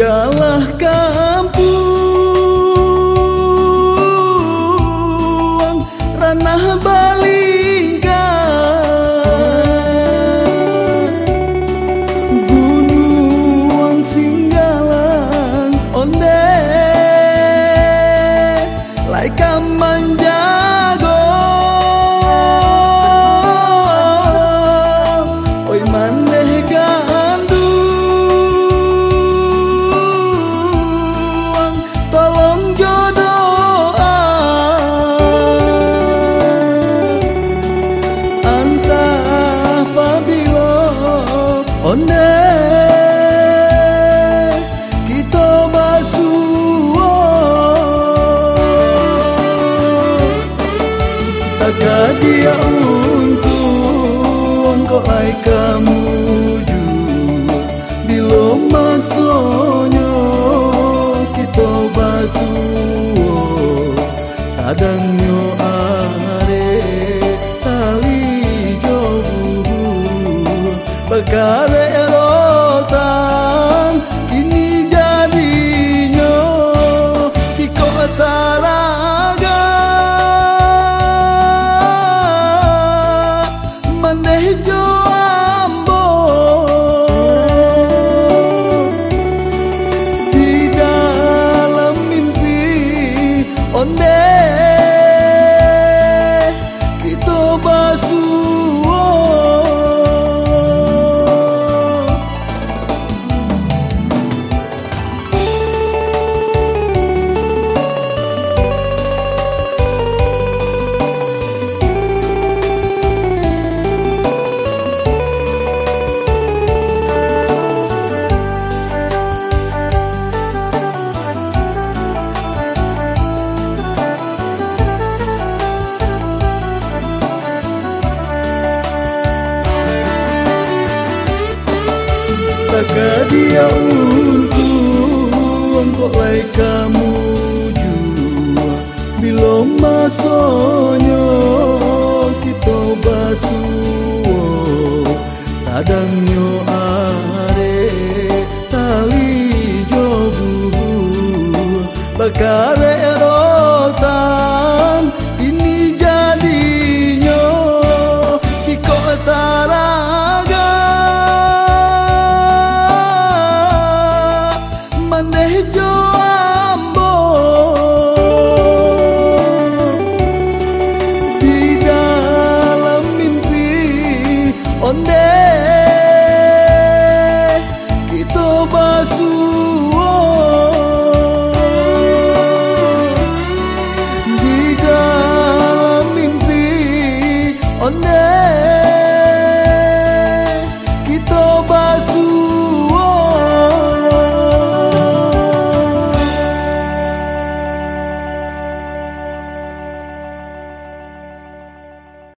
tinggallah kampung ranah baru Tak dia untung? Kau ai kamu Bila masonyo kita basuh? Sadangnya are tali jobu Bekale bazu dia untung Kok lai kamu jua Bila masonyo Kita basuh Sadangnya are Tali jobu Bakare ero onde kita basuo di dalam mimpi onde kita basuo